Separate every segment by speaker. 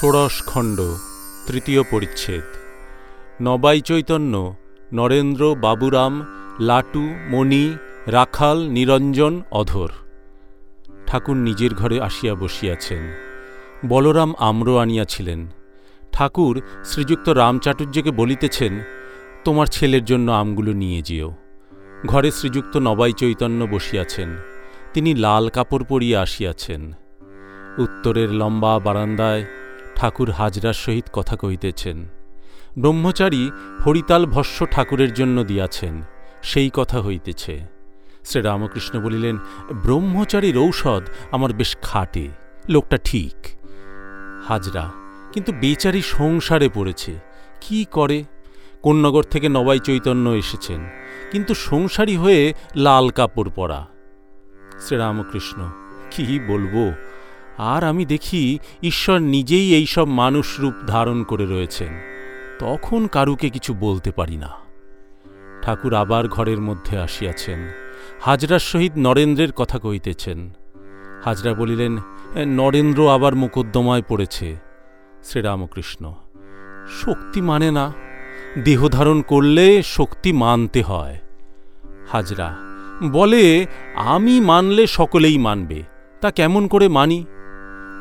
Speaker 1: ষোড়শ খণ্ড, তৃতীয় পরিচ্ছেদ। নবাই চৈতন্য, নরেন্দ্র, বাবুরাম, লাটু, মণি, রাখাল, নিরঞ্জন, অধর। ঠাকুর নিজের ঘরে আসিয়া বসিয়াছেন। বলরাম আম্র আনিয়াছিলেন। ঠাকুর শ্রীযুক্ত রামচাটুর্যকে বলিতেছেন, তোমার ছেলের জন্য আমগুলো নিয়ে যেও। ঘরে শ্রীযুক্ত নবাই চৈতন্য বসিয়াছেন। তিনি লাল কাপড় পরিয়া আসিয়াছেন। উত্তরের লম্বা বারান্দায় ঠাকুর হাজরার সহিত কথা কহিতেছেন। ব্রহ্মচারী হরিতাল ভস্য ঠাকুরের জন্য দিয়াছেন, সেই কথা হইতেছে। শ্রীরামকৃষ্ণ বলিলেন, ব্রহ্মচারীর ঔষধ আমার বেশ খাটে, লোকটা ঠিক। হাজরা, কিন্তু বেচারি সংসারে পড়েছে, কি করে? কোন্নগর থেকে নবাই চৈতন্য এসেছেন, কিন্তু সংসারী হয়ে লাল কাপড় পরা। শ্রীরামকৃষ্ণ, কি বলব? আর আমি দেখি ঈশ্বর নিজেই এই সব মানুষ রূপ ধারণ করে রয়েছেন। তখন কারুকে কিছু বলতে পারি না। ঠাকুর আবার ঘরের মধ্যে আসিয়াছেন। হাজরার সহিত নরেন্দ্রের কথা কহিতেছেন। হাজরা বলিলেন, নরেন্দ্র আবার মুকদ্দমায় পড়েছে। শ্রীরামকৃষ্ণ, শক্তি মানে না। দেহ ধারণ করলে শক্তি মানতে হয়। হাজরা, বলে, আমি মানলে সকলেই মানবে। তা কেমন করে মানি?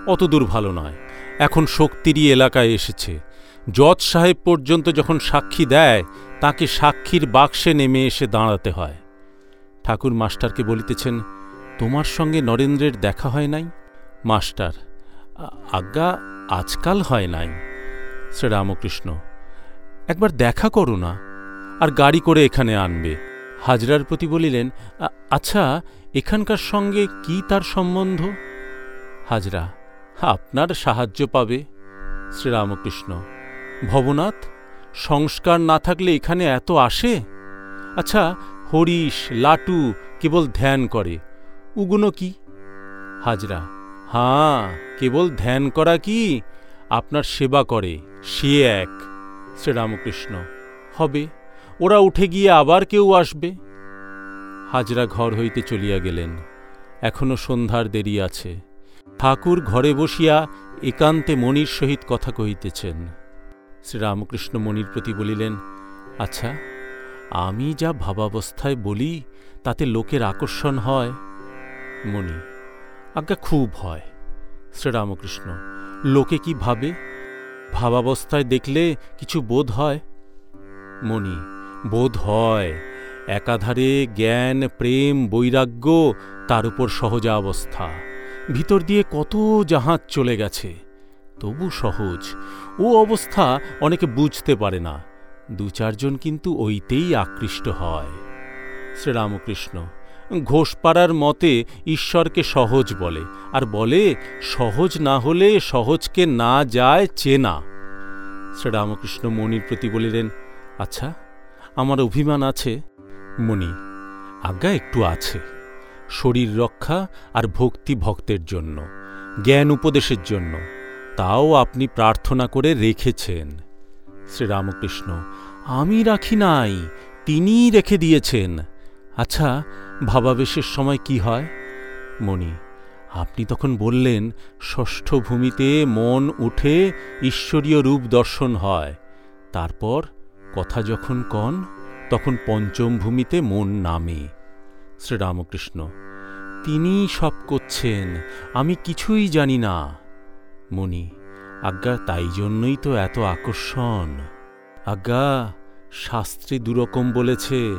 Speaker 1: অত দূর ভালো নয়। এখন শক্তিরই এলাকায় এসেছে। জজ সাহেব পর্যন্ত যখন সাক্ষী দেয়, তাকে সাক্ষীর বাক্সে নেমে এসে দাঁড়াতে হয়। ঠাকুর মাস্টারকে বলিতেছেন, তোমার সঙ্গে নরেন্দ্রের দেখা হয় নাই? মাস্টার আজ্ঞা আজকাল হয় নাই। শ্রীরামকৃষ্ণ, একবার দেখা করো না, আর গাড়ি করে এখানে আনবে। হাজরার প্রতি বলিলেন আচ্ছা এখানকার সঙ্গে কি তার সম্বন্ধ? হাজরা আপনার সাহায্য পাবে, শ্রীরামকৃষ্ণ। ভবনাথ, সংস্কার না থাকলে এখানে এত আসে? আচ্ছা হরিশ, লাটু কেবল ধ্যান করে, উগুনো কি? হাজরা, হাঁ, কেবল ধ্যান করা কি? আপনার সেবা করে, সে এক, শ্রীরামকৃষ্ণ। হবে, ওরা উঠে গিয়ে আবার কেউ আসবে? হাজরা ঘর হইতে চলিয়া গেলেন, এখনও সন্ধ্যার দেরি আছে। ঠাকুর ঘরে বসিয়া একান্তে মণির সহিত কথা কহিতেছেন। শ্রীরামকৃষ্ণ মণির প্রতি বলিলেন আচ্ছা আমি যা ভাবাবস্থায় বলি, তাতে লোকের আকর্ষণ হয়? মণি, আজ্ঞা, খুব হয়। শ্রীরামকৃষ্ণ, লোকে কি ভাবে? ভাবাবস্থায় দেখলে কিছু বোধ হয়? মণি, বোধ হয়। একাধারে জ্ঞান, প্রেম, বৈরাগ্য তার উপর সহজা অবস্থা ভিতর দিয়ে কত জাহাজ চলে গেছে। তবু সহজ। ও অবস্থা অনেকে বুঝতে পারে না। দু চারজন কিন্তু ওইতেই আকৃষ্ট হয়। শ্রীরামকৃষ্ণ, ঘোষপাড়ার মতে ঈশ্বরকে সহজ বলে, আর বলে, সহজ না হলে সহজকে না যায় চেনা। শ্রীরামকৃষ্ণ মণির প্রতি বলিলেন আচ্ছা আমার অভিমান আছে। মণি, আজ্ঞা একটু আছে। শরীর রক্ষা আর ভক্তি ভক্তের জন্য, জ্ঞান উপদেশের জন্য, তাও আপনি প্রার্থনা করে রেখেছেন। শ্রীরামকৃষ্ণ, আমি রাখি নাই, তিনিই রেখে দিয়েছেন। আচ্ছা ভাবাবেশের সময় কি হয়? মণি, আপনি তখন বললেন, ষষ্ঠ ভূমিতে মন উঠে ঈশ্বরীয় রূপ দর্শন হয়। তারপর, কথা যখন কন, তখন পঞ্চম ভূমিতে মন নামে। শ্রীরামকৃষ্ণ, তিনি সব করছেন, আমি কিছুই জানি না। মণি আজ্ঞা, তাই জন্যই তো এত আকর্ষণ। আজ্ঞা, শাস্ত্রে দুরকম বলেছে,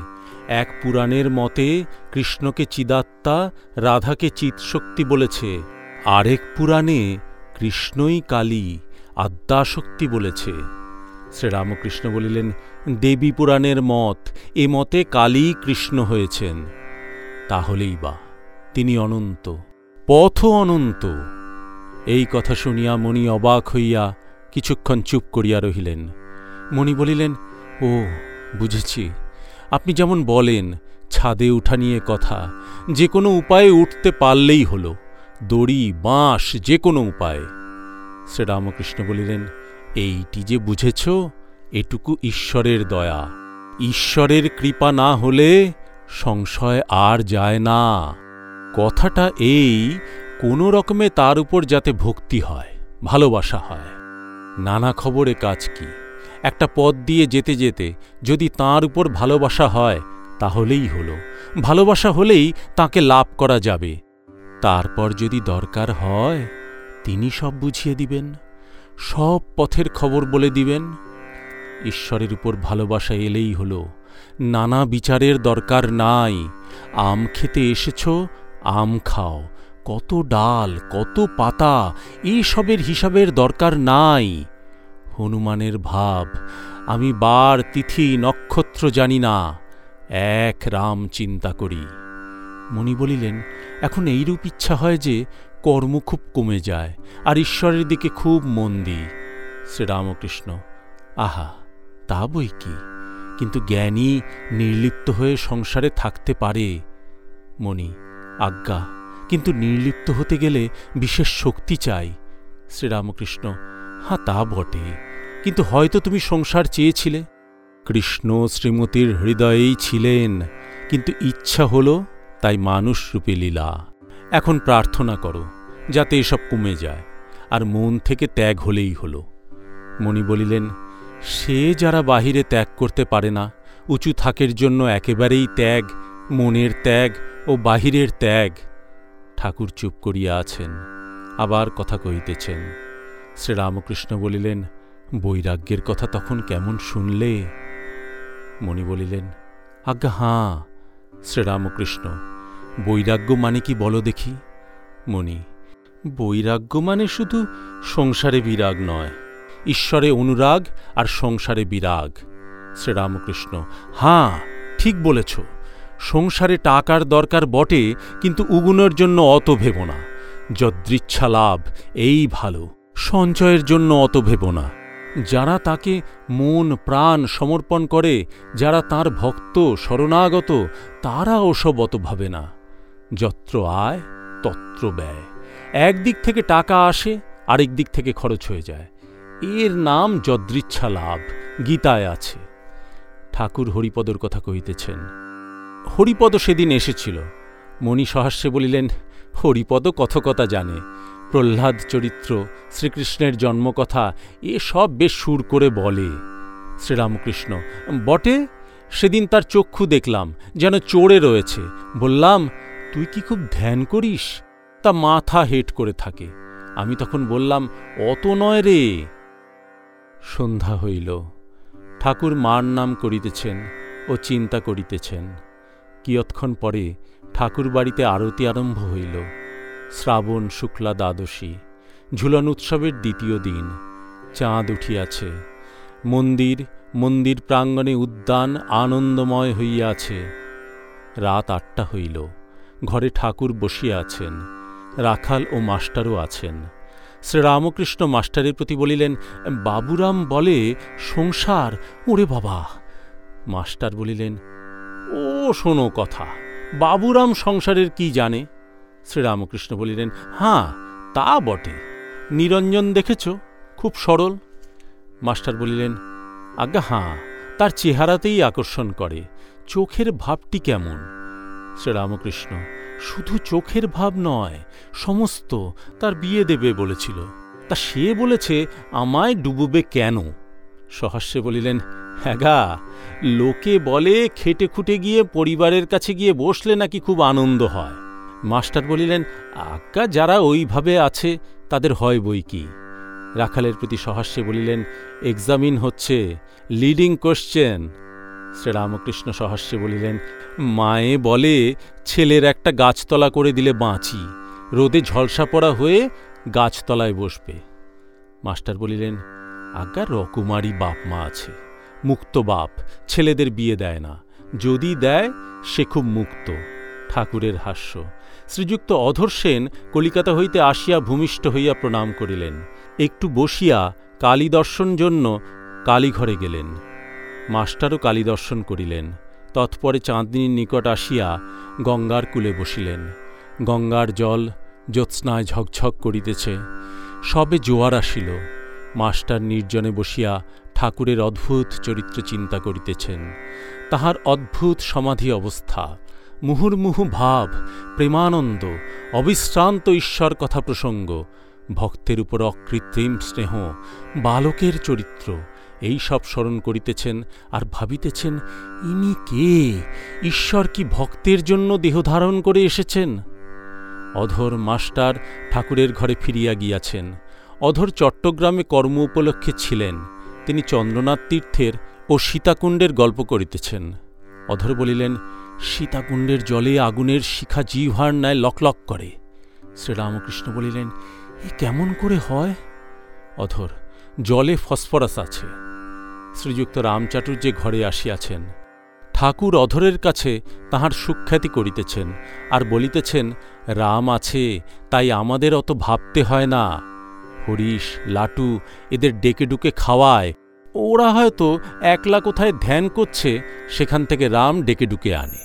Speaker 1: এক পুরাণের মতে কৃষ্ণকে চিদাত্মা, রাধাকে চিৎশক্তি বলেছে। আরেক পুরাণে কৃষ্ণই কালী, আদ্যাশক্তি বলেছে। শ্রীরামকৃষ্ণ বলিলেন, দেবী পুরাণের মত, এ মতে কালী কৃষ্ণ হয়েছেন। তাহলেই বা, তিনি অনন্ত পথ অনন্ত। এই কথা শুনিয়া মণি অবাক হইয়া কিছুক্ষণ চুপ করিয়া রহিলেন। মণি বলিলেন, ও, বুঝেছি। আপনি যেমন বলেন, ছাদে উঠা নিয়ে কথা যে কোনো উপায়ে উঠতে পারলেই হল, দড়ি, বাঁশ যে কোনো উপায়ে। শ্রীরামকৃষ্ণ বলিলেন, এইটি যে বুঝেছ, এটুকু ঈশ্বরের দয়া। ঈশ্বরের কৃপা না হলে সংশয় আর যায় না। কথাটা এই, কোনো রকমে তার উপর যাতে ভক্তি হয়, ভালোবাসা হয়। নানা খবরে কাজ কি? একটা পথ দিয়ে যেতে যেতে যদি তাঁর উপর ভালোবাসা হয়, তাহলেই হলো। ভালোবাসা হলেই তাকে লাভ করা যাবে। তারপর যদি দরকার হয়, তিনি সব বুঝিয়ে দিবেন, সব পথের খবর বলে দিবেন। ঈশ্বরের উপর ভালোবাসা এলেই হলো। নানা বিচারের দরকার নাই। আম খেতে এসেছ, আম খাও। কত ডাল, কত পাতা এইসবের হিসাবের দরকার নাই। হনুমানের ভাব, আমি বার তিথি নক্ষত্র জানি না। এক রাম চিন্তা করি। মণি বলিলেন, এখন এইরূপ ইচ্ছা হয় যে কর্ম খুব কমে যায়, আর ঈশ্বরের দিকে খুব মন দিই। শ্রীরামকৃষ্ণ, আহা, তা বই কি? কিন্তু জ্ঞানী নির্লিপ্ত হয়ে সংসারে থাকতে পারে। মণি, আজ্ঞা, কিন্তু নির্লিপ্ত হতে গেলে বিশেষ শক্তি চাই। শ্রীরামকৃষ্ণ হ্যাঁ তা বটে, কিন্তু হয়তো তুমি সংসার চেয়েছিলে। কৃষ্ণ শ্রীমতীর হৃদয়েই ছিলেন, কিন্তু ইচ্ছা হল তাই মানুষ রূপে লীলা। এখন প্রার্থনা করো, যাতে এসব কমে যায়, আর মন থেকে ত্যাগ হলেই হলো। মণি বলিলেন সে যারা বাহিরে ত্যাগ করতে পারে না, উঁচু থাকের জন্য একেবারেই ত্যাগ, মনের ত্যাগ ও বাহিরের ত্যাগ। ঠাকুর চুপ করিয়া আছেন, আবার কথা কহিতেছেন। শ্রীরামকৃষ্ণ বলিলেন, বৈরাগ্যের কথা তখন কেমন শুনলে? মণি বলিলেন, আজ্ঞা হাঁ, শ্রীরামকৃষ্ণ, বৈরাগ্য মানে কি বলো দেখি? মণি, বৈরাগ্য মানে শুধু সংসারে বিরাগ নয়। ঈশ্বরে অনুরাগ আর সংসারে বিরাগ। শ্রীরামকৃষ্ণ, হাঁ, ঠিক বলেছ। সংসারে টাকার দরকার বটে, কিন্তু উগুনের জন্য অত ভেব না। যদৃচ্ছা লাভ, এই ভালো। সঞ্চয়ের জন্য অত ভেব না। যারা তাকে মন, প্রাণ সমর্পণ করে, যারা তার ভক্ত, শরণাগত, তারা ওসব অত ভাবে না। যত্র আয়, তত্র ব্যয়। একদিক থেকে টাকা আসে, আরেক দিক থেকে খরচ হয়ে যায়। এর নাম যদৃচ্ছা লাভ, গীতায় আছে। ঠাকুর হরিপদর কথা কহিতেছেন, হরিপদ সেদিন এসেছিল। মণি সহাস্যে বলিলেন, হরিপদ কথকতা জানে। প্রহ্লাদ চরিত্র, শ্রীকৃষ্ণের জন্মকথা, এ সব বেশ সুর করে বলে। শ্রীরামকৃষ্ণ, বটে? সেদিন তার চক্ষু দেখলাম, যেন চড়ে রয়েছে। বললাম, তুই কি খুব ধ্যান করিস? তা মাথা হেট করে থাকে। আমি তখন বললাম, অত নয় রে। সন্ধ্যা হইল। ঠাকুর মার নাম করিতেছেন ও চিন্তা করিতেছেন। কিয়ৎক্ষণ পরে ঠাকুর বাড়িতে আরতি আরম্ভ হইল। শ্রাবণ, শুক্লা, দ্বাদশী, ঝুলন উৎসবের দ্বিতীয় দিন। চাঁদ উঠিয়াছে। মন্দির মন্দির প্রাঙ্গণে উদ্যান আনন্দময় হইয়াছে। রাত আটটা হইল। ঘরে ঠাকুর বসিয়া আছেন। রাখাল ও মাস্টারও আছেন। শ্রীরামকৃষ্ণ মাস্টারের প্রতি বলিলেন, বাবুরাম বলে, সংসার, ওরে বাবা। মাস্টার বলিলেন, ও শোনো কথা, বাবুরাম সংসারের কি জানে? শ্রীরামকৃষ্ণ বলিলেন হাঁ তা বটে। নিরঞ্জন দেখেছ? খুব সরল। মাস্টার বলিলেন, আজ্ঞা হাঁ তার চেহারাতেই আকর্ষণ করে। চোখের ভাবটি কেমন? শ্রীরামকৃষ্ণ শুধু চোখের ভাব নয়, সমস্ত তার বিয়ে দেবে বলেছিল। তা সে বলেছে, আমায় ডুববে কেন? সহাস্যে বলিলেন, হ্যাগা, লোকে বলে খেটে খুটে গিয়ে পরিবারের কাছে গিয়ে বসলে নাকি খুব আনন্দ হয়। মাস্টার বলিলেন, আজ্ঞা, যারা ওইভাবে আছে, তাদের হয় বই কি? রাখালের প্রতি সহাস্যে বলিলেন, এক্সামিন হচ্ছে, লিডিং কোশ্চেন। শ্রীরামকৃষ্ণ সহাস্যে বলিলেন, মায়ে বলে, ছেলের একটা গাছতলা করে দিলে বাঁচি। রোদে ঝলসা পড়া হয়ে গাছতলায় বসবে। মাস্টার বলিলেন, আজ্ঞা রকুমারি বাপ মা আছে, মুক্ত বাপ, ছেলেদের বিয়ে দেয় না। যদি দেয়, সে খুব মুক্ত। ঠাকুরের হাস্য। শ্রীযুক্ত অধর সেন কলিকাতা হইতে আসিয়া ভূমিষ্ঠ হইয়া প্রণাম করিলেন। একটু বসিয়া কালী দর্শন জন্য কালীঘরে গেলেন। মাস্টারও কালী দর্শন করিলেন। তৎপরে চাঁদনির নিকট আসিয়া গঙ্গার কূলে বসিলেন। গঙ্গার জল জ্যোৎস্নায় ঝকঝক করিতেছে। সবে জোয়ার আসিল। মাস্টার নির্জনে বসিয়া ঠাকুরের অদ্ভুত চরিত্র চিন্তা করিতেছেন। তাহার অদ্ভুত সমাধি অবস্থা, মুহুর্মুহু ভাব, প্রেমানন্দ, অবিশ্রান্ত ঈশ্বর কথা প্রসঙ্গ, ভক্তের উপর অকৃত্রিম স্নেহ, বালকের চরিত্র এই সব স্মরণ করিতেছেন আর ভাবিতেছেন, ইনি কে? ঈশ্বর কি ভক্তের জন্য দেহ ধারণ করে এসেছেন? অধর মাস্টার ঠাকুরের ঘরে ফিরিয়া গিয়াছেন। অধর চট্টগ্রামে কর্ম উপলক্ষে ছিলেন। তিনি চন্দ্রনাথ তীর্থের ও সীতাকুণ্ডের গল্প করিতেছেন। অধর বলিলেন, সীতাকুণ্ডের জলে আগুনের শিখা জিহার ন্যায় লকলক করে। শ্রীরামকৃষ্ণ বলিলেন, এ কেমন করে হয়? অধর, জলে ফসফরাস আছে। শ্রীযুক্ত রামচাটুর্যে ঘরে আসিয়াছেন, ঠাকুর অধরের কাছে তাহার সুখ্যাতি করিতেছেন আর বলিতেছেন, রাম আছে, তাই আমাদের অত ভাবতে হয় না। হরিশ, লাটু এদের ডেকে ডুকে খাওয়ায়। ওরা হয়তো একলা কোথায় ধ্যান করছে, সেখান থেকে রাম ডেকে ডুকে আনে।